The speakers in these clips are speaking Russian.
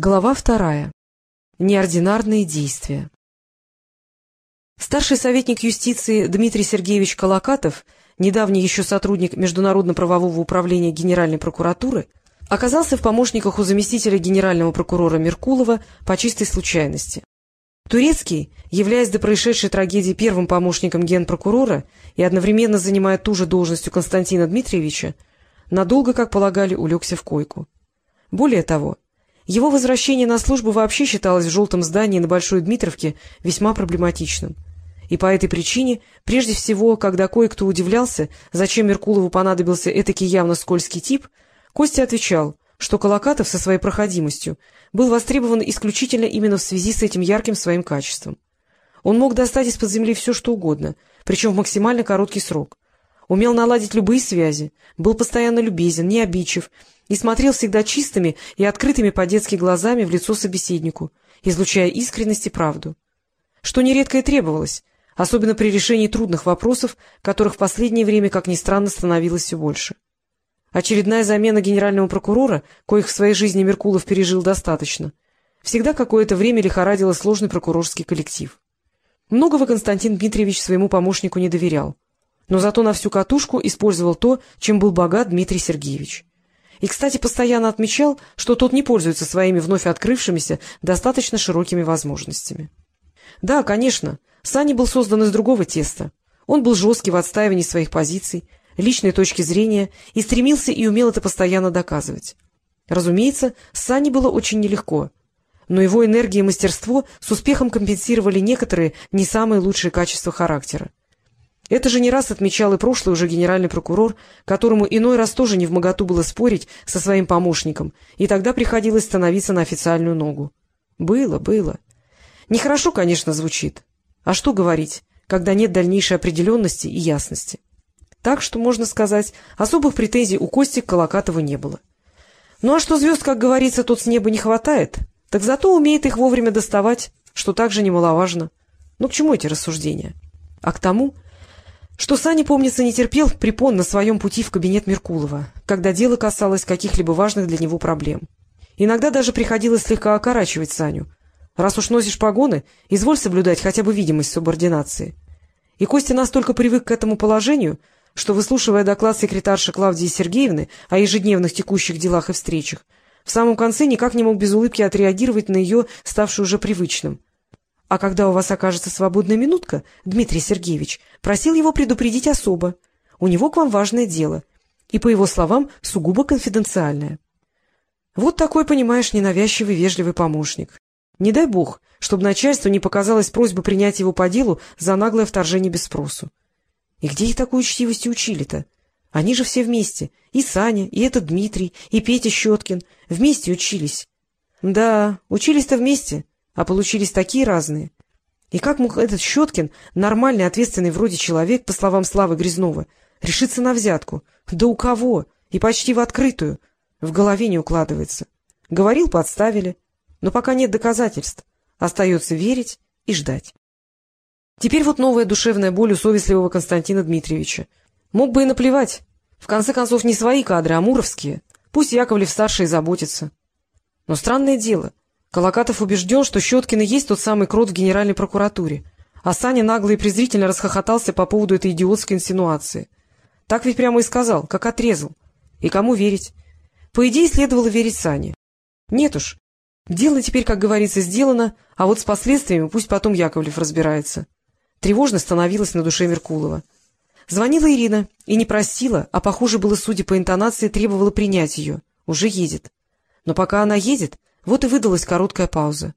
Глава вторая. Неординарные действия. Старший советник юстиции Дмитрий Сергеевич Колокатов, недавний еще сотрудник Международно-правового управления Генеральной прокуратуры, оказался в помощниках у заместителя генерального прокурора Меркулова по чистой случайности. Турецкий, являясь до происшедшей трагедии первым помощником генпрокурора и одновременно занимая ту же должность у Константина Дмитриевича, надолго, как полагали, улегся в койку. Более того, его возвращение на службу вообще считалось в желтом здании на Большой Дмитровке весьма проблематичным. И по этой причине, прежде всего, когда кое-кто удивлялся, зачем Меркулову понадобился этакий явно скользкий тип, Костя отвечал, что Колокатов со своей проходимостью был востребован исключительно именно в связи с этим ярким своим качеством. Он мог достать из-под земли все, что угодно, причем в максимально короткий срок. Умел наладить любые связи, был постоянно любезен, не обидчив, и смотрел всегда чистыми и открытыми по-детски глазами в лицо собеседнику, излучая искренность и правду. Что нередко и требовалось, особенно при решении трудных вопросов, которых в последнее время, как ни странно, становилось все больше. Очередная замена генерального прокурора, коих в своей жизни Меркулов пережил достаточно, всегда какое-то время лихорадила сложный прокурорский коллектив. Многого Константин Дмитриевич своему помощнику не доверял, но зато на всю катушку использовал то, чем был богат Дмитрий Сергеевич. И, кстати, постоянно отмечал, что тот не пользуется своими вновь открывшимися достаточно широкими возможностями. Да, конечно, Сани был создан из другого теста. Он был жесткий в отстаивании своих позиций, личной точки зрения и стремился и умел это постоянно доказывать. Разумеется, Сани было очень нелегко, но его энергия и мастерство с успехом компенсировали некоторые не самые лучшие качества характера. Это же не раз отмечал и прошлый уже генеральный прокурор, которому иной раз тоже не в моготу было спорить со своим помощником, и тогда приходилось становиться на официальную ногу. Было, было. Нехорошо, конечно, звучит. А что говорить, когда нет дальнейшей определенности и ясности? Так что, можно сказать, особых претензий у Кости к Колокатову не было. Ну а что звезд, как говорится, тут с неба не хватает, так зато умеет их вовремя доставать, что также немаловажно. Ну к чему эти рассуждения? А к тому что Саня, помнится, не терпел препон на своем пути в кабинет Меркулова, когда дело касалось каких-либо важных для него проблем. Иногда даже приходилось слегка окорачивать Саню. Раз уж носишь погоны, изволь соблюдать хотя бы видимость субординации. И Костя настолько привык к этому положению, что, выслушивая доклад секретарши Клавдии Сергеевны о ежедневных текущих делах и встречах, в самом конце никак не мог без улыбки отреагировать на ее, ставшую уже привычным — а когда у вас окажется свободная минутка, Дмитрий Сергеевич просил его предупредить особо. У него к вам важное дело. И, по его словам, сугубо конфиденциальное. Вот такой, понимаешь, ненавязчивый, вежливый помощник. Не дай бог, чтобы начальству не показалась просьба принять его по делу за наглое вторжение без спросу. И где их такой учтивости учили-то? Они же все вместе. И Саня, и этот Дмитрий, и Петя Щеткин. Вместе учились. Да, учились-то вместе, а получились такие разные. И как мог этот Щеткин, нормальный, ответственный вроде человек, по словам Славы Грязнова, решиться на взятку? Да у кого? И почти в открытую. В голове не укладывается. Говорил, подставили. Но пока нет доказательств. Остается верить и ждать. Теперь вот новая душевная боль у совестливого Константина Дмитриевича. Мог бы и наплевать. В конце концов, не свои кадры, а муровские. Пусть Яковлев-старший заботится. Но странное дело. Колокатов убежден, что Щеткин есть тот самый крот в Генеральной прокуратуре, а Саня нагло и презрительно расхохотался по поводу этой идиотской инсинуации. Так ведь прямо и сказал, как отрезал. И кому верить? По идее, следовало верить Сане. Нет уж. Дело теперь, как говорится, сделано, а вот с последствиями пусть потом Яковлев разбирается. Тревожно становилось на душе Меркулова. Звонила Ирина и не просила, а, похоже было, судя по интонации, требовала принять ее. Уже едет. Но пока она едет, вот и выдалась короткая пауза.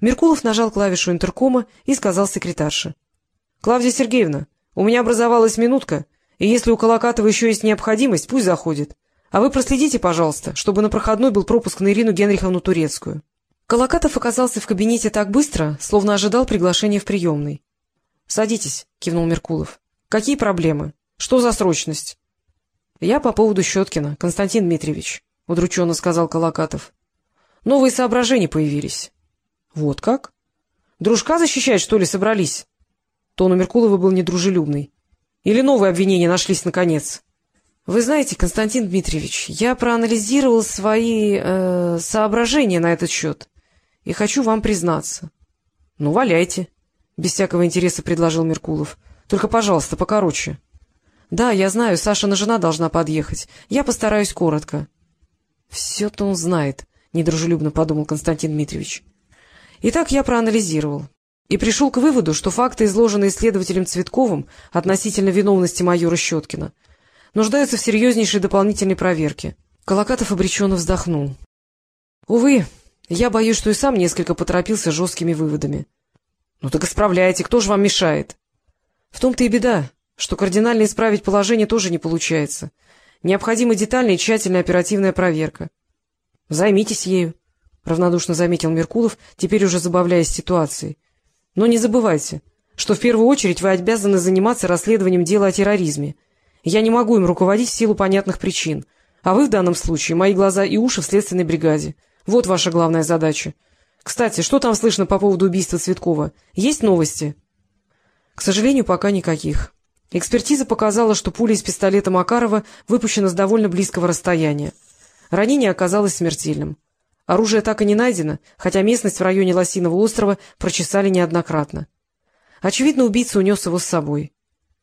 Меркулов нажал клавишу интеркома и сказал секретарше. — Клавдия Сергеевна, у меня образовалась минутка, и если у Колокатова еще есть необходимость, пусть заходит. А вы проследите, пожалуйста, чтобы на проходной был пропуск на Ирину Генриховну Турецкую. Колокатов оказался в кабинете так быстро, словно ожидал приглашения в приемный. — Садитесь, — кивнул Меркулов. — Какие проблемы? Что за срочность? — Я по поводу Щеткина, Константин Дмитриевич, — удрученно сказал Колокатов. Новые соображения появились. — Вот как? Дружка защищать, что ли, собрались? Тон у Меркулова был недружелюбный. Или новые обвинения нашлись наконец? — Вы знаете, Константин Дмитриевич, я проанализировал свои э, соображения на этот счет и хочу вам признаться. — Ну, валяйте, — без всякого интереса предложил Меркулов. — Только, пожалуйста, покороче. — Да, я знаю, Сашина жена должна подъехать. Я постараюсь коротко. — Все-то он знает, — недружелюбно подумал Константин Дмитриевич. Итак, я проанализировал и пришел к выводу, что факты, изложенные следователем Цветковым относительно виновности майора Щеткина, нуждаются в серьезнейшей дополнительной проверке. Колокатов обреченно вздохнул. — Увы, я боюсь, что и сам несколько поторопился жесткими выводами. — Ну так исправляйте, кто же вам мешает? — В том-то и беда, что кардинально исправить положение тоже не получается. Необходима детальная и тщательная оперативная проверка. — Займитесь ею, — равнодушно заметил Меркулов, теперь уже забавляясь ситуацией. — Но не забывайте, что в первую очередь вы обязаны заниматься расследованием дела о терроризме. Я не могу им руководить в силу понятных причин, а вы в данном случае — мои глаза и уши в следственной бригаде. Вот ваша главная задача. Кстати, что там слышно по поводу убийства Цветкова? Есть новости? К сожалению, пока никаких. Экспертиза показала, что пуля из пистолета Макарова выпущена с довольно близкого расстояния. Ранение оказалось смертельным. Оружие так и не найдено, хотя местность в районе Лосиного острова прочесали неоднократно. Очевидно, убийца унес его с собой.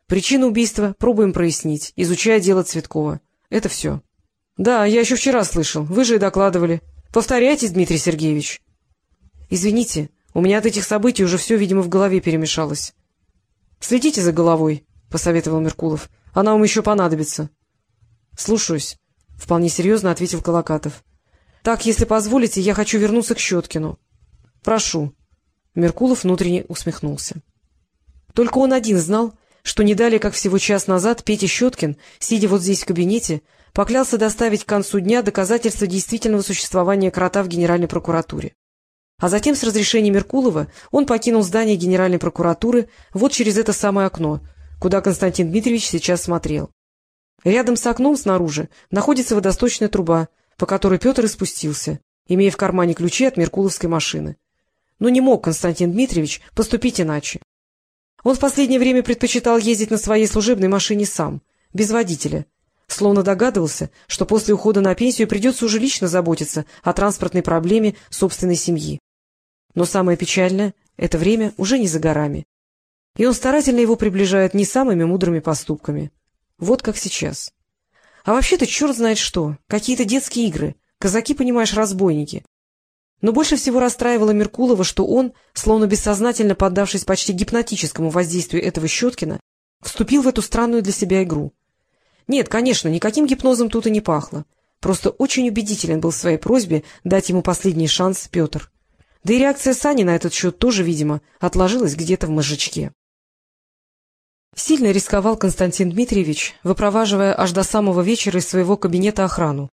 Причину убийства пробуем прояснить, изучая дело Цветкова. Это все. — Да, я еще вчера слышал. Вы же и докладывали. Повторяйтесь, Дмитрий Сергеевич. — Извините, у меня от этих событий уже все, видимо, в голове перемешалось. — Следите за головой, — посоветовал Меркулов. — Она вам еще понадобится. — Слушаюсь, — вполне серьезно ответил Колокатов. — Так, если позволите, я хочу вернуться к Щеткину. — Прошу. Меркулов внутренне усмехнулся. Только он один знал, что не далее, как всего час назад, Петя Щеткин, сидя вот здесь в кабинете, поклялся доставить к концу дня доказательства действительного существования крота в Генеральной прокуратуре. А затем, с разрешения Меркулова, он покинул здание Генеральной прокуратуры вот через это самое окно, куда Константин Дмитриевич сейчас смотрел. Рядом с окном снаружи находится водосточная труба, по которой Петр и спустился, имея в кармане ключи от меркуловской машины. Но не мог Константин Дмитриевич поступить иначе. Он в последнее время предпочитал ездить на своей служебной машине сам, без водителя, словно догадывался, что после ухода на пенсию придется уже лично заботиться о транспортной проблеме собственной семьи. Но самое печальное — это время уже не за горами. И он старательно его приближает не самыми мудрыми поступками. Вот как сейчас. А вообще-то черт знает что, какие-то детские игры, казаки, понимаешь, разбойники. Но больше всего расстраивало Меркулова, что он, словно бессознательно поддавшись почти гипнотическому воздействию этого Щеткина, вступил в эту странную для себя игру. Нет, конечно, никаким гипнозом тут и не пахло. Просто очень убедителен был в своей просьбе дать ему последний шанс Петр. Да и реакция Сани на этот счет тоже, видимо, отложилась где-то в мозжечке. Сильно рисковал Константин Дмитриевич, выпроваживая аж до самого вечера из своего кабинета охрану,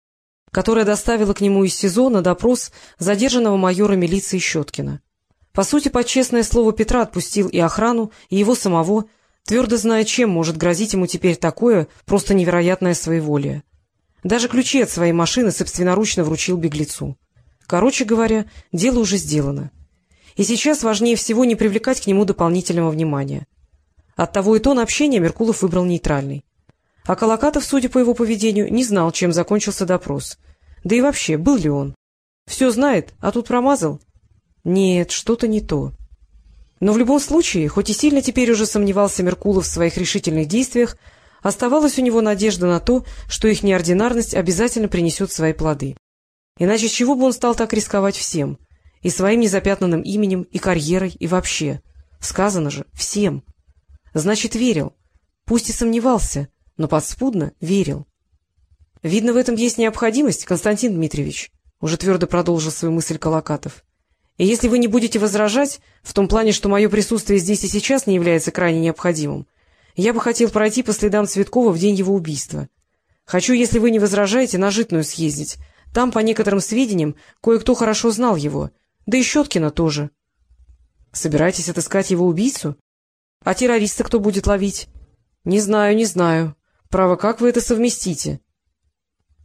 которая доставила к нему из СИЗО на допрос задержанного майора милиции Щеткина. По сути, под честное слово Петра отпустил и охрану, и его самого, твердо зная, чем может грозить ему теперь такое просто невероятное своеволие. Даже ключи от своей машины собственноручно вручил беглецу. Короче говоря, дело уже сделано. И сейчас важнее всего не привлекать к нему дополнительного внимания. Оттого и тон общения Меркулов выбрал нейтральный. А Колокатов, судя по его поведению, не знал, чем закончился допрос. Да и вообще, был ли он? Все знает, а тут промазал? Нет, что-то не то. Но в любом случае, хоть и сильно теперь уже сомневался Меркулов в своих решительных действиях, оставалась у него надежда на то, что их неординарность обязательно принесет свои плоды. Иначе чего бы он стал так рисковать всем? И своим незапятнанным именем, и карьерой, и вообще. Сказано же, всем. Значит, верил. Пусть и сомневался, но подспудно верил. — Видно, в этом есть необходимость, Константин Дмитриевич, — уже твердо продолжил свою мысль Колокатов. И если вы не будете возражать, в том плане, что мое присутствие здесь и сейчас не является крайне необходимым, я бы хотел пройти по следам Цветкова в день его убийства. Хочу, если вы не возражаете, на Житную съездить. Там, по некоторым сведениям, кое-кто хорошо знал его, да и Щеткина тоже. — Собираетесь отыскать его убийцу? А террориста кто будет ловить? — Не знаю, не знаю. Право, как вы это совместите?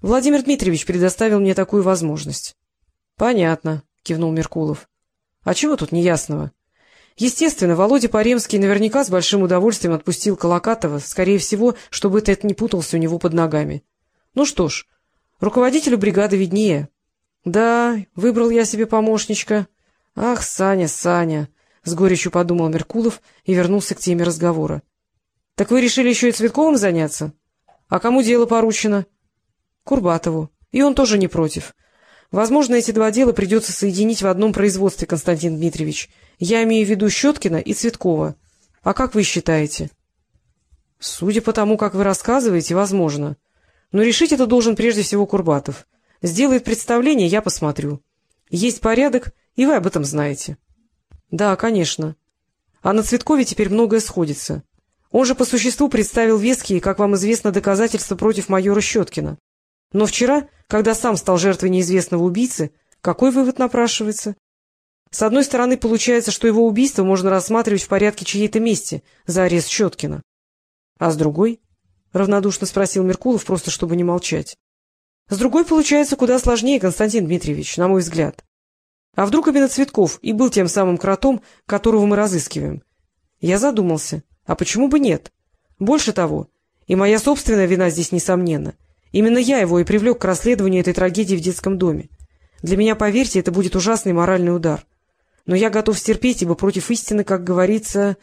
Владимир Дмитриевич предоставил мне такую возможность. — Понятно. — кивнул Меркулов. — А чего тут неясного? Естественно, Володя Паремский наверняка с большим удовольствием отпустил Колокатова, скорее всего, чтобы этот не путался у него под ногами. Ну что ж, руководителю бригады виднее. Да, выбрал я себе помощничка. Ах, Саня, Саня, — с горечью подумал Меркулов и вернулся к теме разговора. — Так вы решили еще и Цветковым заняться? А кому дело поручено? — Курбатову. И он тоже не против. Возможно, эти два дела придется соединить в одном производстве, Константин Дмитриевич. Я имею в виду Щеткина и Цветкова. А как вы считаете? — Судя по тому, как вы рассказываете, возможно. Но решить это должен прежде всего Курбатов. Сделает представление, я посмотрю. Есть порядок, и вы об этом знаете. — Да, конечно. А на Цветкове теперь многое сходится. Он же по существу представил веские, как вам известно, доказательства против майора Щеткина. Но вчера, когда сам стал жертвой неизвестного убийцы, какой вывод напрашивается? С одной стороны, получается, что его убийство можно рассматривать в порядке чьей-то мести за арест Щеткина. А с другой? — равнодушно спросил Меркулов, просто чтобы не молчать. — С другой, получается, куда сложнее, Константин Дмитриевич, на мой взгляд. А вдруг именно Цветков и был тем самым кротом, которого мы разыскиваем? Я задумался. А почему бы нет? Больше того, и моя собственная вина здесь несомненна. Именно я его и привлек к расследованию этой трагедии в детском доме. Для меня, поверьте, это будет ужасный моральный удар. Но я готов стерпеть, ибо против истины, как говорится...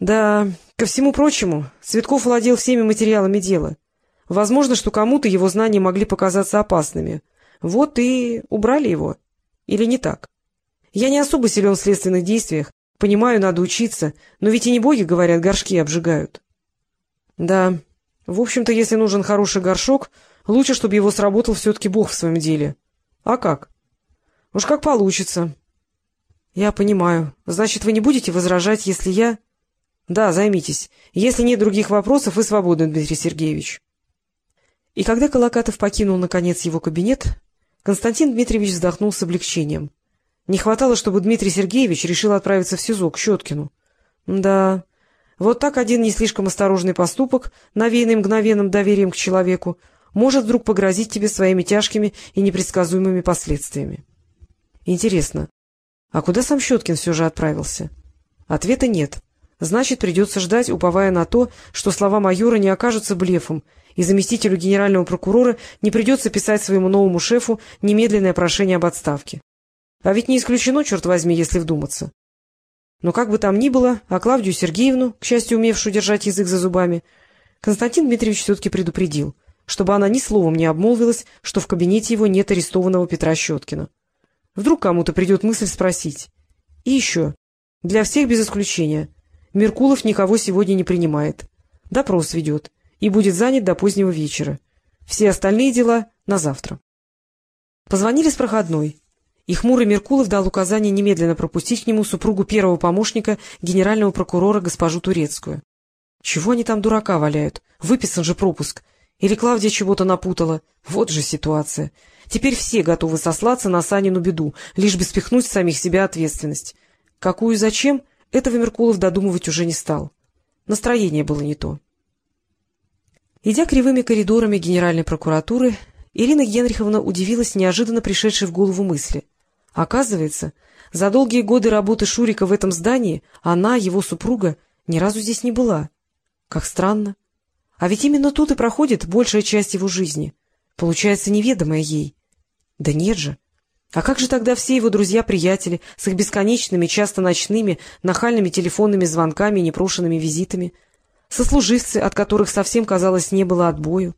Да, ко всему прочему, Цветков владел всеми материалами дела. Возможно, что кому-то его знания могли показаться опасными. Вот и убрали его. Или не так? Я не особо силен в следственных действиях, понимаю, надо учиться, но ведь и не боги, говорят, горшки обжигают. Да, в общем-то, если нужен хороший горшок, лучше, чтобы его сработал все-таки Бог в своем деле. А как? Уж как получится. Я понимаю. Значит, вы не будете возражать, если я... Да, займитесь. Если нет других вопросов, вы свободны, Дмитрий Сергеевич. И когда Колокатов покинул, наконец, его кабинет, Константин Дмитриевич вздохнул с облегчением. Не хватало, чтобы Дмитрий Сергеевич решил отправиться в СИЗО к Щеткину. Да, вот так один не слишком осторожный поступок, навеянный мгновенным доверием к человеку, может вдруг погрозить тебе своими тяжкими и непредсказуемыми последствиями. Интересно, а куда сам Щеткин все же отправился? Ответа нет. Значит, придется ждать, уповая на то, что слова майора не окажутся блефом, и заместителю генерального прокурора не придется писать своему новому шефу немедленное прошение об отставке. А ведь не исключено, черт возьми, если вдуматься. Но как бы там ни было, а Клавдию Сергеевну, к счастью, умевшую держать язык за зубами, Константин Дмитриевич все-таки предупредил, чтобы она ни словом не обмолвилась, что в кабинете его нет арестованного Петра Щеткина. Вдруг кому-то придет мысль спросить. И еще, для всех без исключения, Меркулов никого сегодня не принимает. Допрос ведет и будет занят до позднего вечера. Все остальные дела на завтра. Позвонили с проходной и хмурый Меркулов дал указание немедленно пропустить к нему супругу первого помощника генерального прокурора госпожу Турецкую. Чего они там дурака валяют? Выписан же пропуск. Или Клавдия чего-то напутала. Вот же ситуация. Теперь все готовы сослаться на Санину беду, лишь бы спихнуть с самих себя ответственность. Какую и зачем, этого Меркулов додумывать уже не стал. Настроение было не то. Идя кривыми коридорами Генеральной прокуратуры, Ирина Генриховна удивилась неожиданно пришедшей в голову мысли — Оказывается, за долгие годы работы Шурика в этом здании она, его супруга, ни разу здесь не была. Как странно. А ведь именно тут и проходит большая часть его жизни. Получается, неведомая ей. Да нет же. А как же тогда все его друзья-приятели с их бесконечными, часто ночными, нахальными телефонными звонками и непрошенными визитами? Сослуживцы, от которых совсем, казалось, не было отбою?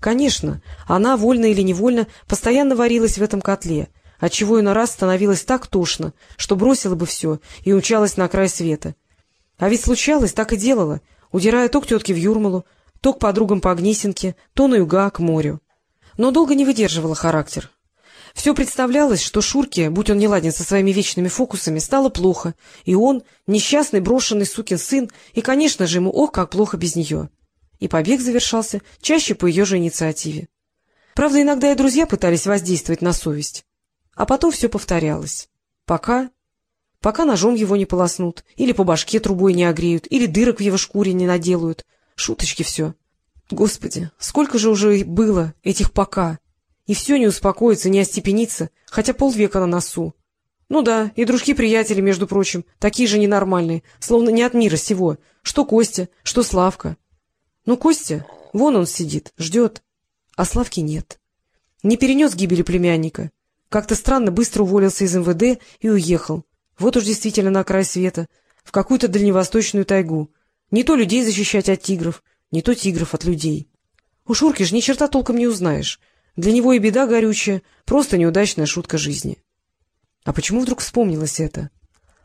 Конечно, она, вольно или невольно, постоянно варилась в этом котле — отчего иной раз становилось так тошно, что бросила бы все и умчалась на край света. А ведь случалось, так и делала, удирая то к тетке в Юрмалу, то к подругам по Огнисенке, то на юга, к морю. Но долго не выдерживала характер. Все представлялось, что Шурке, будь он неладен со своими вечными фокусами, стало плохо, и он, несчастный брошенный сукин сын, и, конечно же, ему ох, как плохо без нее. И побег завершался чаще по ее же инициативе. Правда, иногда и друзья пытались воздействовать на совесть. А потом все повторялось. Пока... Пока ножом его не полоснут, или по башке трубой не огреют, или дырок в его шкуре не наделают. Шуточки все. Господи, сколько же уже было этих «пока». И все не успокоится, не остепенится, хотя полвека на носу. — Ну да, и дружки-приятели, между прочим, такие же ненормальные, словно не от мира сего. Что Костя, что Славка. Ну, Костя, вон он сидит, ждет, а Славки нет. Не перенес гибели племянника. Как-то странно быстро уволился из МВД и уехал. Вот уж действительно на край света, в какую-то дальневосточную тайгу. Не то людей защищать от тигров, не то тигров от людей. У Шурки ж ни черта толком не узнаешь. Для него и беда горючая, просто неудачная шутка жизни. А почему вдруг вспомнилось это?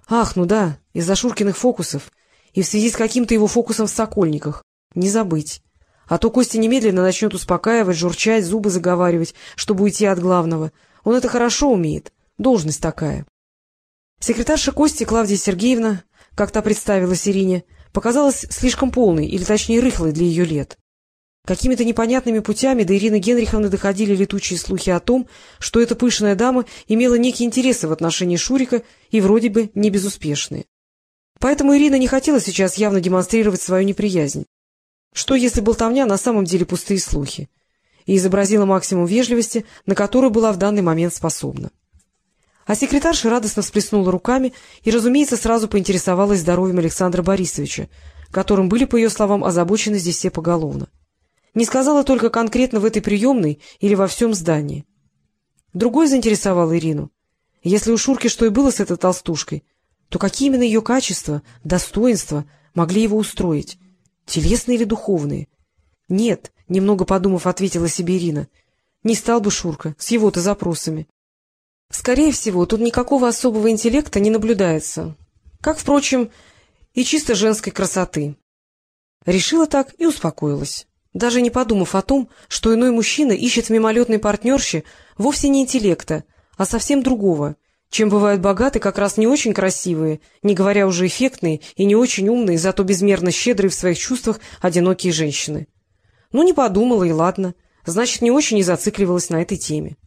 Ах, ну да, из-за Шуркиных фокусов и в связи с каким-то его фокусом в Сокольниках. Не забыть. А то Костя немедленно начнет успокаивать, журчать, зубы заговаривать, чтобы уйти от главного. Он это хорошо умеет. Должность такая. Секретарша Кости Клавдия Сергеевна, как та представилась Ирине, показалась слишком полной, или точнее рыхлой для ее лет. Какими-то непонятными путями до Ирины Генриховны доходили летучие слухи о том, что эта пышная дама имела некие интересы в отношении Шурика и вроде бы не безуспешные. Поэтому Ирина не хотела сейчас явно демонстрировать свою неприязнь. Что, если болтовня на самом деле пустые слухи? И изобразила максимум вежливости, на которую была в данный момент способна. А секретарша радостно всплеснула руками и, разумеется, сразу поинтересовалась здоровьем Александра Борисовича, которым были, по ее словам, озабочены здесь все поголовно. Не сказала только конкретно в этой приемной или во всем здании. Другой заинтересовал Ирину. Если у Шурки что и было с этой толстушкой, то какие именно ее качества, достоинства могли его устроить? Телесные или духовные? Нет, немного подумав, ответила себе Ирина. Не стал бы Шурка с его-то запросами. Скорее всего, тут никакого особого интеллекта не наблюдается. Как, впрочем, и чисто женской красоты. Решила так и успокоилась, даже не подумав о том, что иной мужчина ищет в мимолетной партнерше вовсе не интеллекта, а совсем другого, чем бывают богатые, как раз не очень красивые, не говоря уже эффектные и не очень умные, зато безмерно щедрые в своих чувствах одинокие женщины. Ну, не подумала, и ладно, значит, не очень и зацикливалась на этой теме.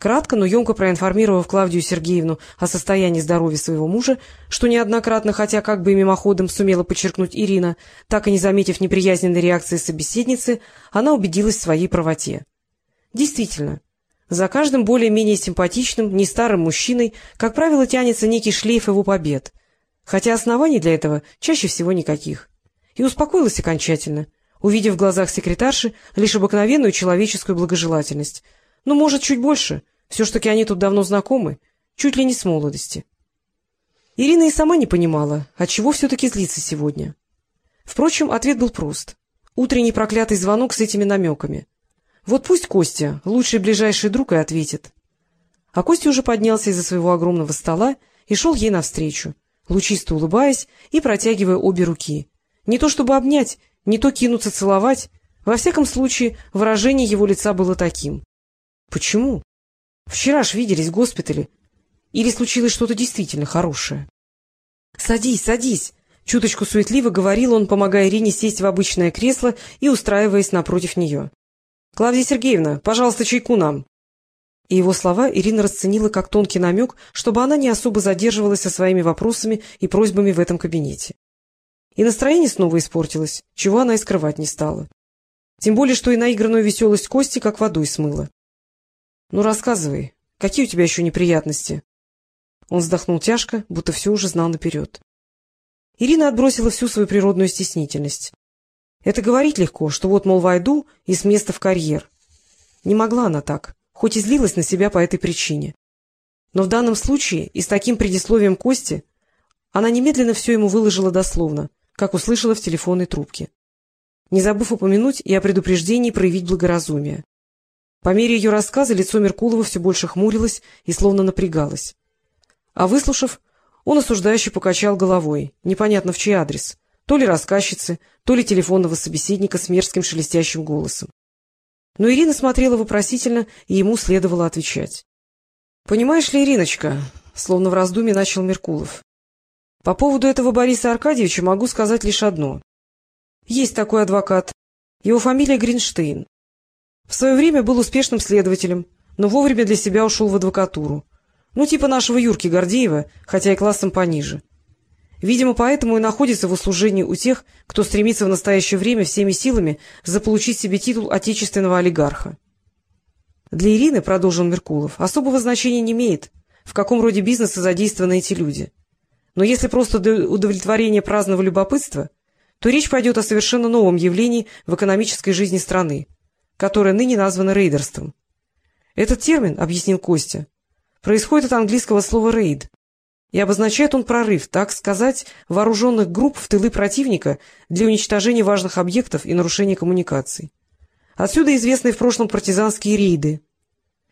Кратко, но емко проинформировав Клавдию Сергеевну о состоянии здоровья своего мужа, что неоднократно, хотя как бы и мимоходом сумела подчеркнуть Ирина, так и не заметив неприязненной реакции собеседницы, она убедилась в своей правоте. Действительно, за каждым более-менее симпатичным, не старым мужчиной, как правило, тянется некий шлейф его побед, хотя оснований для этого чаще всего никаких. И успокоилась окончательно, увидев в глазах секретарши лишь обыкновенную человеческую благожелательность. Ну, может, чуть больше — все ж таки они тут давно знакомы, чуть ли не с молодости. Ирина и сама не понимала, отчего все-таки злиться сегодня. Впрочем, ответ был прост. Утренний проклятый звонок с этими намеками. Вот пусть Костя, лучший ближайший друг, и ответит. А Костя уже поднялся из-за своего огромного стола и шел ей навстречу, лучисто улыбаясь и протягивая обе руки. Не то чтобы обнять, не то кинуться целовать. Во всяком случае, выражение его лица было таким. Почему? Вчера ж виделись в госпитале. Или случилось что-то действительно хорошее? — Садись, садись! — чуточку суетливо говорил он, помогая Ирине сесть в обычное кресло и устраиваясь напротив нее. — Клавдия Сергеевна, пожалуйста, чайку нам. И его слова Ирина расценила как тонкий намек, чтобы она не особо задерживалась со своими вопросами и просьбами в этом кабинете. И настроение снова испортилось, чего она и скрывать не стала. Тем более, что и наигранную веселость Кости как водой смыла. — Ну, рассказывай, какие у тебя еще неприятности? Он вздохнул тяжко, будто все уже знал наперед. Ирина отбросила всю свою природную стеснительность. Это говорить легко, что вот, мол, войду и с места в карьер. Не могла она так, хоть и злилась на себя по этой причине. Но в данном случае и с таким предисловием Кости она немедленно все ему выложила дословно, как услышала в телефонной трубке, не забыв упомянуть и о предупреждении проявить благоразумие. По мере ее рассказа лицо Меркулова все больше хмурилось и словно напрягалось. А выслушав, он осуждающе покачал головой, непонятно в чей адрес, то ли рассказчицы, то ли телефонного собеседника с мерзким шелестящим голосом. Но Ирина смотрела вопросительно, и ему следовало отвечать. — Понимаешь ли, Ириночка, — словно в раздумье начал Меркулов, — по поводу этого Бориса Аркадьевича могу сказать лишь одно. Есть такой адвокат. Его фамилия Гринштейн. В свое время был успешным следователем, но вовремя для себя ушел в адвокатуру. Ну, типа нашего Юрки Гордеева, хотя и классом пониже. Видимо, поэтому и находится в услужении у тех, кто стремится в настоящее время всеми силами заполучить себе титул отечественного олигарха. Для Ирины, — продолжил Меркулов, — особого значения не имеет, в каком роде бизнеса задействованы эти люди. Но если просто для удовлетворения праздного любопытства, то речь пойдет о совершенно новом явлении в экономической жизни страны, которое ныне названо рейдерством. Этот термин, объяснил Костя, происходит от английского слова «рейд», и обозначает он прорыв, так сказать, вооруженных групп в тылы противника для уничтожения важных объектов и нарушения коммуникаций. Отсюда известные в прошлом партизанские рейды.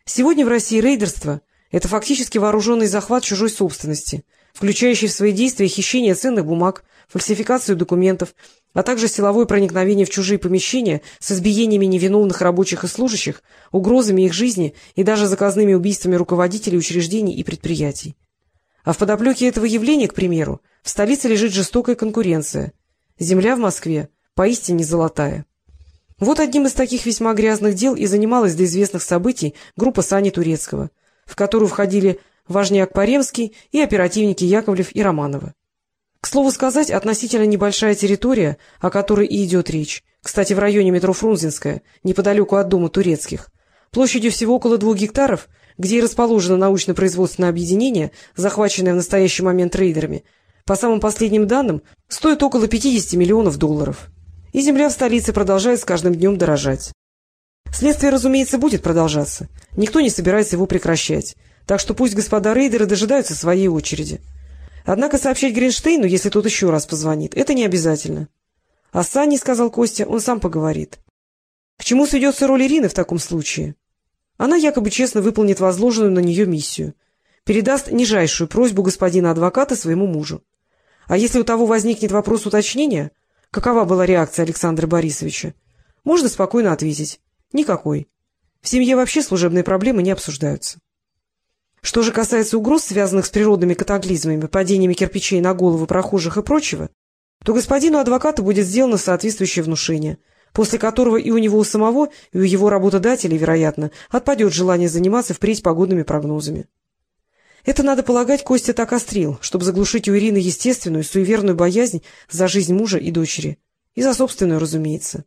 Сегодня в России рейдерство – это фактически вооруженный захват чужой собственности, включающий в свои действия хищение ценных бумаг, фальсификацию документов, а также силовое проникновение в чужие помещения с избиениями невиновных рабочих и служащих, угрозами их жизни и даже заказными убийствами руководителей учреждений и предприятий. А в подоплеке этого явления, к примеру, в столице лежит жестокая конкуренция. Земля в Москве поистине золотая. Вот одним из таких весьма грязных дел и занималась до известных событий группа Сани Турецкого, в которую входили Важняк Паремский и оперативники Яковлев и Романова. К слову сказать, относительно небольшая территория, о которой и идет речь, кстати, в районе метро Фрунзенская, неподалеку от дома Турецких, площадью всего около двух гектаров, где и расположено научно-производственное объединение, захваченное в настоящий момент рейдерами, по самым последним данным, стоит около 50 миллионов долларов. И земля в столице продолжает с каждым днем дорожать. Следствие, разумеется, будет продолжаться. Никто не собирается его прекращать. Так что пусть господа рейдеры дожидаются своей очереди. Однако сообщать Гринштейну, если тот еще раз позвонит, это не обязательно. — А Санни, — сказал Костя, — он сам поговорит. К чему сведется роль Ирины в таком случае? Она якобы честно выполнит возложенную на нее миссию, передаст нижайшую просьбу господина адвоката своему мужу. А если у того возникнет вопрос уточнения, какова была реакция Александра Борисовича, можно спокойно ответить — никакой. В семье вообще служебные проблемы не обсуждаются. Что же касается угроз, связанных с природными катаклизмами, падениями кирпичей на головы прохожих и прочего, то господину адвокату будет сделано соответствующее внушение — после которого и у него у самого, и у его работодателей, вероятно, отпадет желание заниматься впредь погодными прогнозами. Это, надо полагать, Костя так острил, чтобы заглушить у Ирины естественную, суеверную боязнь за жизнь мужа и дочери. И за собственную, разумеется.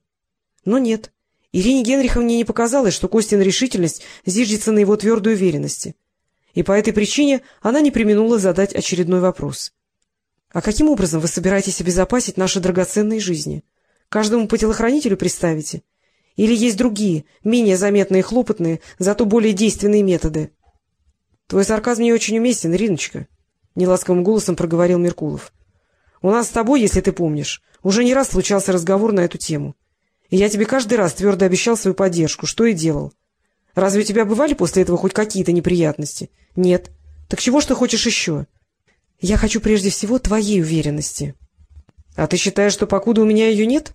Но нет. Ирине Генриховне не показалось, что Костина решительность зиждется на его твердой уверенности. И по этой причине она не применула задать очередной вопрос. — А каким образом вы собираетесь обезопасить наши драгоценные жизни? — Каждому по телохранителю приставите? Или есть другие, менее заметные и хлопотные, зато более действенные методы? — Твой сарказм не очень уместен, Риночка, — неласковым голосом проговорил Меркулов. — У нас с тобой, если ты помнишь, уже не раз случался разговор на эту тему. И я тебе каждый раз твердо обещал свою поддержку, что и делал. Разве у тебя бывали после этого хоть какие-то неприятности? Нет. Так чего ж ты хочешь еще? Я хочу прежде всего твоей уверенности. — А ты считаешь, что покуда у меня ее нет?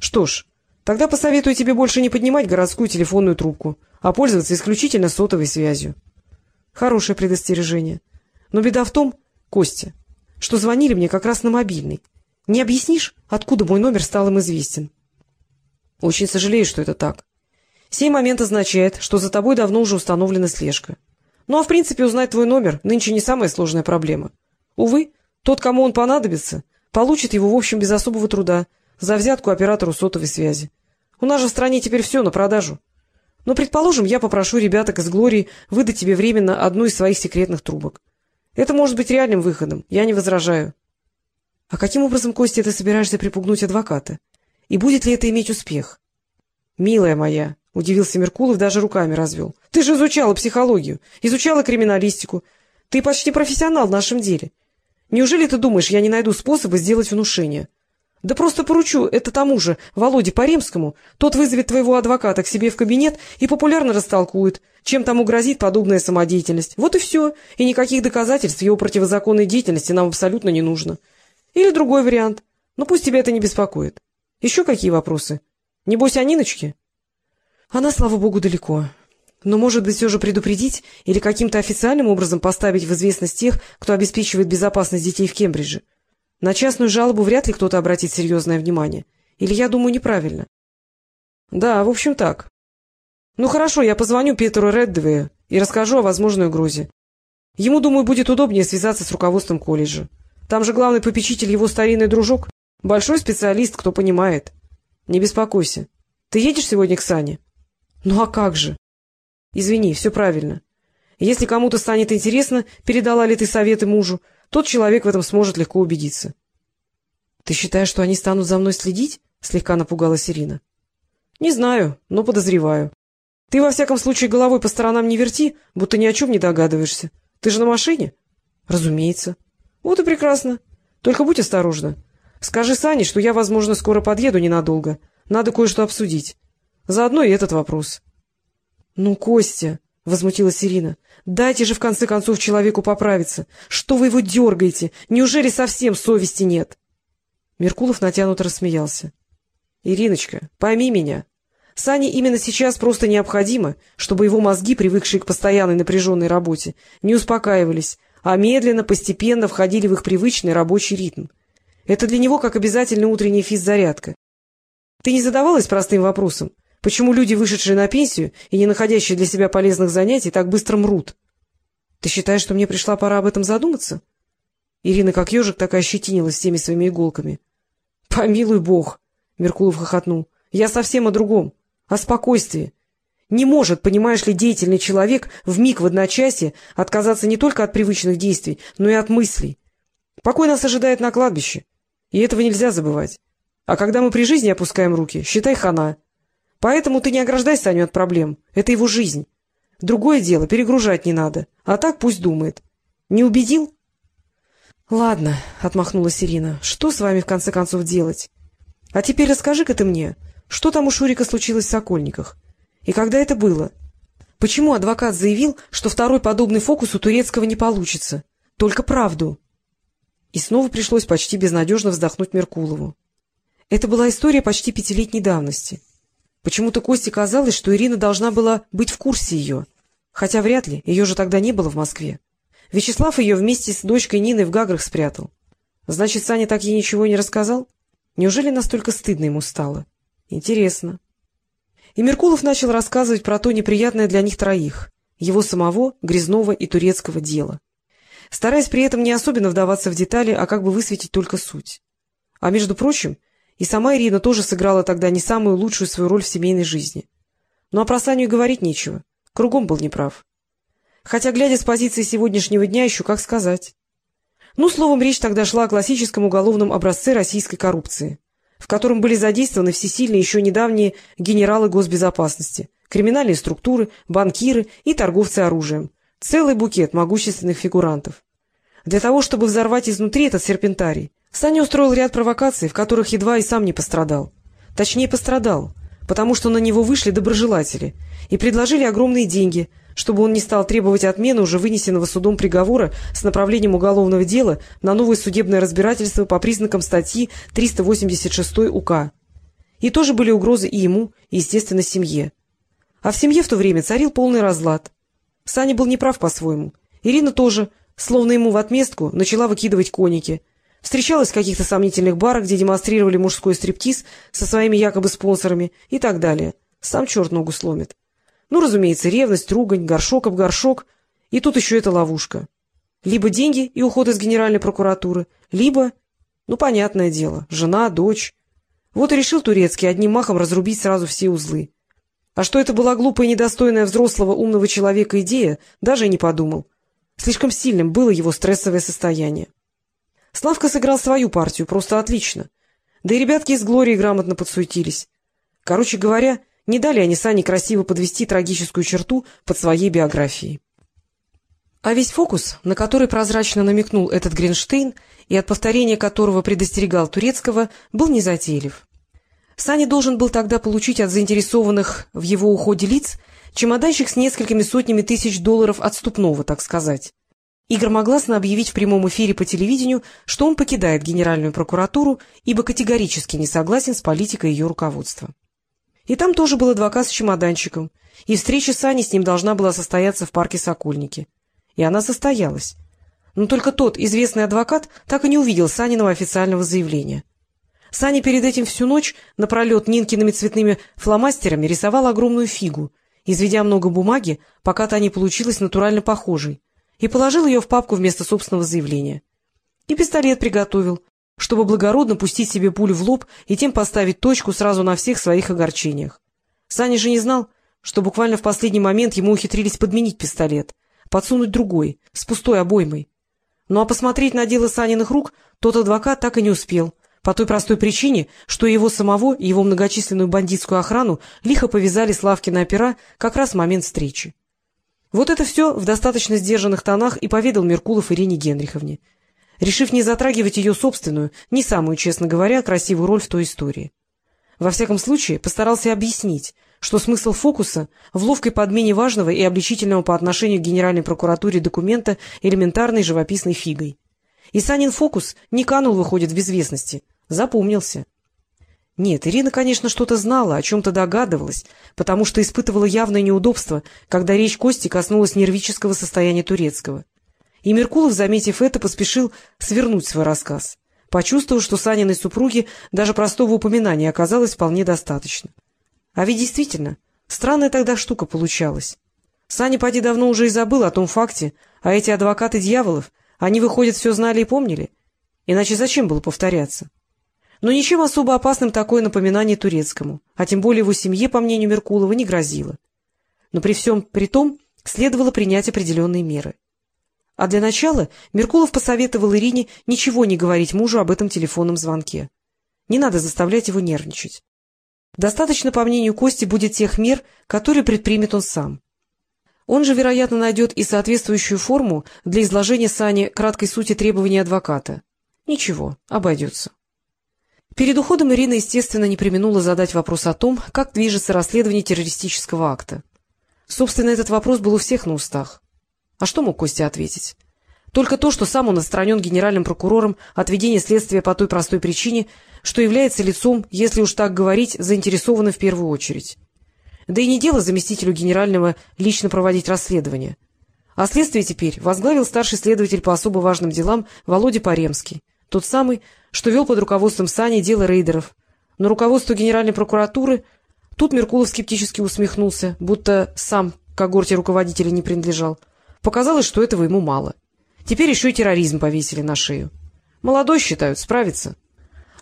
Что ж, тогда посоветую тебе больше не поднимать городскую телефонную трубку, а пользоваться исключительно сотовой связью. Хорошее предостережение. Но беда в том, Костя, что звонили мне как раз на мобильный. Не объяснишь, откуда мой номер стал им известен? Очень сожалею, что это так. Сей момент означает, что за тобой давно уже установлена слежка. Ну а в принципе узнать твой номер нынче не самая сложная проблема. Увы, тот, кому он понадобится, получит его в общем без особого труда, за взятку оператору сотовой связи. У нас же в стране теперь все на продажу. Но, предположим, я попрошу ребяток из Глории выдать тебе временно одну из своих секретных трубок. Это может быть реальным выходом, я не возражаю. — А каким образом, Костя, ты собираешься припугнуть адвоката? И будет ли это иметь успех? — Милая моя, — удивился Меркулов, даже руками развел. — Ты же изучала психологию, изучала криминалистику. Ты почти профессионал в нашем деле. Неужели ты думаешь, я не найду способа сделать внушение? — да просто поручу это тому же, Володе Паремскому. Тот вызовет твоего адвоката к себе в кабинет и популярно растолкует, чем тому грозит подобная самодеятельность. Вот и все. И никаких доказательств его противозаконной деятельности нам абсолютно не нужно. Или другой вариант. Но пусть тебя это не беспокоит. Еще какие вопросы? Небось, о Ниночке? Она, слава богу, далеко. Но, может быть, все же предупредить или каким-то официальным образом поставить в известность тех, кто обеспечивает безопасность детей в Кембридже. На частную жалобу вряд ли кто-то обратит серьезное внимание. Или я думаю неправильно? — Да, в общем так. — Ну хорошо, я позвоню Петру Реддвею и расскажу о возможной угрозе. Ему, думаю, будет удобнее связаться с руководством колледжа. Там же главный попечитель его старинный дружок. Большой специалист, кто понимает. Не беспокойся. Ты едешь сегодня к Сане? — Ну а как же? — Извини, все правильно. Если кому-то станет интересно, передала ли ты советы мужу, тот человек в этом сможет легко убедиться. — Ты считаешь, что они станут за мной следить? — слегка напугалась Ирина. — Не знаю, но подозреваю. Ты, во всяком случае, головой по сторонам не верти, будто ни о чем не догадываешься. Ты же на машине? — Разумеется. — Вот и прекрасно. Только будь осторожна. Скажи Сане, что я, возможно, скоро подъеду ненадолго. Надо кое-что обсудить. Заодно и этот вопрос. — Ну, Костя, — возмутилась Ирина, — дайте же в конце концов человеку поправиться. Что вы его дергаете? Неужели совсем совести нет? Меркулов натянуто рассмеялся. — Ириночка, пойми меня. Сане именно сейчас просто необходимо, чтобы его мозги, привыкшие к постоянной напряженной работе, не успокаивались, а медленно, постепенно входили в их привычный рабочий ритм. Это для него как обязательная утренняя физзарядка. Ты не задавалась простым вопросом, почему люди, вышедшие на пенсию и не находящие для себя полезных занятий, так быстро мрут? Ты считаешь, что мне пришла пора об этом задуматься? Ирина, как ежик, так и ощетинилась всеми своими иголками. — Помилуй бог! — Меркулов хохотнул. — Я совсем о другом, о спокойствии. Не может, понимаешь ли, деятельный человек в миг в одночасье отказаться не только от привычных действий, но и от мыслей. Покой нас ожидает на кладбище, и этого нельзя забывать. А когда мы при жизни опускаем руки, считай хана. Поэтому ты не ограждай Саню от проблем. Это его жизнь. Другое дело, перегружать не надо. А так пусть думает. Не убедил? — Ладно, — отмахнулась Ирина, — что с вами в конце концов делать? А теперь расскажи-ка ты мне, что там у Шурика случилось в Сокольниках? И когда это было? Почему адвокат заявил, что второй подобный фокус у Турецкого не получится? Только правду. И снова пришлось почти безнадежно вздохнуть Меркулову. Это была история почти пятилетней давности. Почему-то Косте казалось, что Ирина должна была быть в курсе ее, хотя вряд ли, ее же тогда не было в Москве. Вячеслав ее вместе с дочкой Ниной в Гаграх спрятал. Значит, Саня так ей ничего не рассказал? Неужели настолько стыдно ему стало? Интересно. И Меркулов начал рассказывать про то неприятное для них троих, его самого, Грязнова и Турецкого дела, стараясь при этом не особенно вдаваться в детали, а как бы высветить только суть. А между прочим, и сама Ирина тоже сыграла тогда не самую лучшую свою роль в семейной жизни. Ну а про говорить нечего, кругом был неправ. Хотя, глядя с позиции сегодняшнего дня, еще как сказать. Ну, словом, речь тогда шла о классическом уголовном образце российской коррупции, в котором были задействованы всесильные еще недавние генералы госбезопасности, криминальные структуры, банкиры и торговцы оружием. Целый букет могущественных фигурантов. Для того, чтобы взорвать изнутри этот серпентарий, Саня устроил ряд провокаций, в которых едва и сам не пострадал. Точнее, пострадал, потому что на него вышли доброжелатели и предложили огромные деньги – чтобы он не стал требовать отмены уже вынесенного судом приговора с направлением уголовного дела на новое судебное разбирательство по признакам статьи 386 УК. И тоже были угрозы и ему, и, естественно, семье. А в семье в то время царил полный разлад. Саня был неправ по-своему. Ирина тоже, словно ему в отместку, начала выкидывать коники. Встречалась в каких-то сомнительных барах, где демонстрировали мужской стриптиз со своими якобы спонсорами и так далее. Сам черт ногу сломит. Ну, разумеется, ревность, ругань, горшок об горшок. И тут еще эта ловушка. Либо деньги и уход из Генеральной прокуратуры, либо, ну, понятное дело, жена, дочь. Вот и решил Турецкий одним махом разрубить сразу все узлы. А что это была глупая недостойная взрослого умного человека идея, даже и не подумал. Слишком сильным было его стрессовое состояние. Славка сыграл свою партию просто отлично. Да и ребятки из Глории грамотно подсуетились. Короче говоря, не дали они Сане красиво подвести трагическую черту под своей биографией. А весь фокус, на который прозрачно намекнул этот Гринштейн и от повторения которого предостерегал Турецкого, был незатейлив. Саня должен был тогда получить от заинтересованных в его уходе лиц чемоданчик с несколькими сотнями тысяч долларов отступного, так сказать. И громогласно объявить в прямом эфире по телевидению, что он покидает Генеральную прокуратуру, ибо категорически не согласен с политикой ее руководства. И там тоже был адвокат с чемоданчиком, и встреча с Аней с ним должна была состояться в парке Сокольники. И она состоялась. Но только тот известный адвокат так и не увидел Саниного официального заявления. Саня перед этим всю ночь напролет Нинкиными цветными фломастерами рисовал огромную фигу, изведя много бумаги, пока та не получилась натурально похожей, и положил ее в папку вместо собственного заявления. И пистолет приготовил, чтобы благородно пустить себе пулю в лоб и тем поставить точку сразу на всех своих огорчениях. Саня же не знал, что буквально в последний момент ему ухитрились подменить пистолет, подсунуть другой, с пустой обоймой. Ну а посмотреть на дело Саниных рук тот адвокат так и не успел, по той простой причине, что его самого и его многочисленную бандитскую охрану лихо повязали с лавки на опера как раз в момент встречи. Вот это все в достаточно сдержанных тонах и поведал Меркулов Ирине Генриховне, решив не затрагивать ее собственную, не самую, честно говоря, красивую роль в той истории. Во всяком случае, постарался объяснить, что смысл фокуса в ловкой подмене важного и обличительного по отношению к Генеральной прокуратуре документа элементарной живописной фигой. И Санин фокус не канул, выходит, в безвестности, запомнился. Нет, Ирина, конечно, что-то знала, о чем-то догадывалась, потому что испытывала явное неудобство, когда речь Кости коснулась нервического состояния турецкого. И Меркулов, заметив это, поспешил свернуть свой рассказ, почувствовав, что Саниной супруге даже простого упоминания оказалось вполне достаточно. А ведь действительно, странная тогда штука получалась. Саня поди давно уже и забыл о том факте, а эти адвокаты дьяволов, они, выходят, все знали и помнили. Иначе зачем было повторяться? Но ничем особо опасным такое напоминание турецкому, а тем более его семье, по мнению Меркулова, не грозило. Но при всем при том следовало принять определенные меры. А для начала Меркулов посоветовал Ирине ничего не говорить мужу об этом телефонном звонке. Не надо заставлять его нервничать. Достаточно, по мнению Кости, будет тех мер, которые предпримет он сам. Он же, вероятно, найдет и соответствующую форму для изложения Сане краткой сути требований адвоката. Ничего, обойдется. Перед уходом Ирина, естественно, не применула задать вопрос о том, как движется расследование террористического акта. Собственно, этот вопрос был у всех на устах. А что мог Костя ответить? Только то, что сам он отстранен генеральным прокурором от ведения следствия по той простой причине, что является лицом, если уж так говорить, заинтересованным в первую очередь. Да и не дело заместителю генерального лично проводить расследование. А следствие теперь возглавил старший следователь по особо важным делам Володя Паремский, тот самый, что вел под руководством Сани дело рейдеров. Но руководство Генеральной прокуратуры... Тут Меркулов скептически усмехнулся, будто сам к когорте руководителя не принадлежал. Показалось, что этого ему мало. Теперь еще и терроризм повесили на шею. Молодой, считают, справится.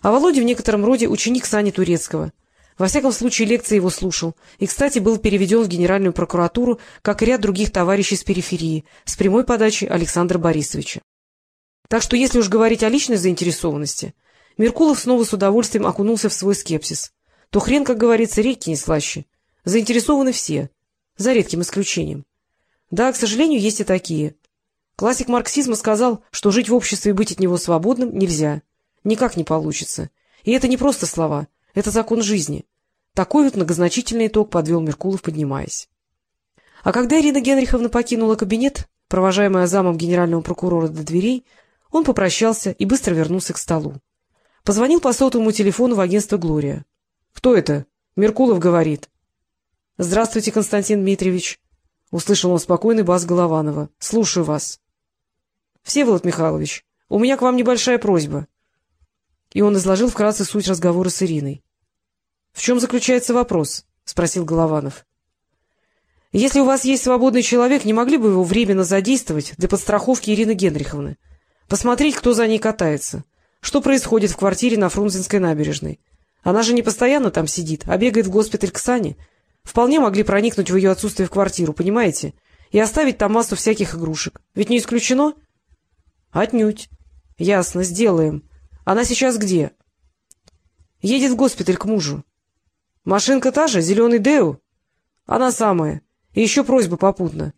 А Володя в некотором роде ученик Сани Турецкого. Во всяком случае, лекции его слушал. И, кстати, был переведен в Генеральную прокуратуру, как и ряд других товарищей с периферии, с прямой подачи Александра Борисовича. Так что, если уж говорить о личной заинтересованности, Меркулов снова с удовольствием окунулся в свой скепсис. То хрен, как говорится, реки не слаще. Заинтересованы все, за редким исключением. Да, к сожалению, есть и такие. Классик марксизма сказал, что жить в обществе и быть от него свободным нельзя. Никак не получится. И это не просто слова, это закон жизни. Такой вот многозначительный итог подвел Меркулов, поднимаясь. А когда Ирина Генриховна покинула кабинет, провожаемая замом генерального прокурора до дверей, он попрощался и быстро вернулся к столу. Позвонил по сотовому телефону в агентство «Глория». — Кто это? — Меркулов говорит. — Здравствуйте, Константин Дмитриевич. — услышал он спокойный бас Голованова. — Слушаю вас. — Всеволод Михайлович, у меня к вам небольшая просьба. И он изложил вкратце суть разговора с Ириной. — В чем заключается вопрос? — спросил Голованов. — Если у вас есть свободный человек, не могли бы его временно задействовать для подстраховки Ирины Генриховны? — Посмотреть, кто за ней катается. Что происходит в квартире на Фрунзенской набережной. Она же не постоянно там сидит, а бегает в госпиталь к Сане. Вполне могли проникнуть в ее отсутствие в квартиру, понимаете? И оставить там массу всяких игрушек. Ведь не исключено? — Отнюдь. — Ясно, сделаем. Она сейчас где? — Едет в госпиталь к мужу. — Машинка та же, зеленый Деу? — Она самая. И еще просьба попутно.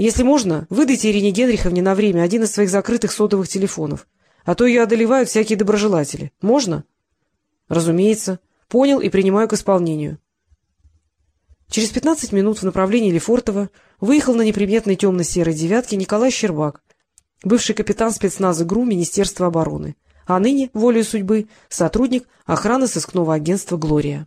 Если можно, выдайте Ирине Генриховне на время один из своих закрытых сотовых телефонов, а то ее одолевают всякие доброжелатели. Можно? — Разумеется. Понял и принимаю к исполнению. Через пятнадцать минут в направлении Лефортово выехал на неприметной темно-серой девятке Николай Щербак, бывший капитан спецназа ГРУ Министерства обороны, а ныне, волею судьбы, сотрудник охраны сыскного агентства «Глория».